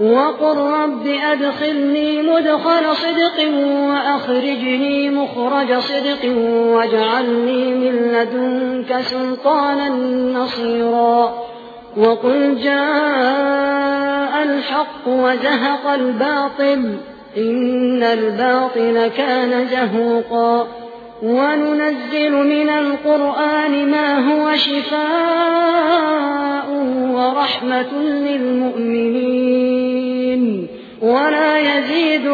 وقل رب أدخلني مدخل صدق وأخرجني مخرج صدق واجعلني من لدنك سلطانا نصيرا. وقل جاء الحق وزهق الباطل إن الباطل كان زهوقا. وننزل من القرآن ما هو شفاء ورحمة للمؤمنين.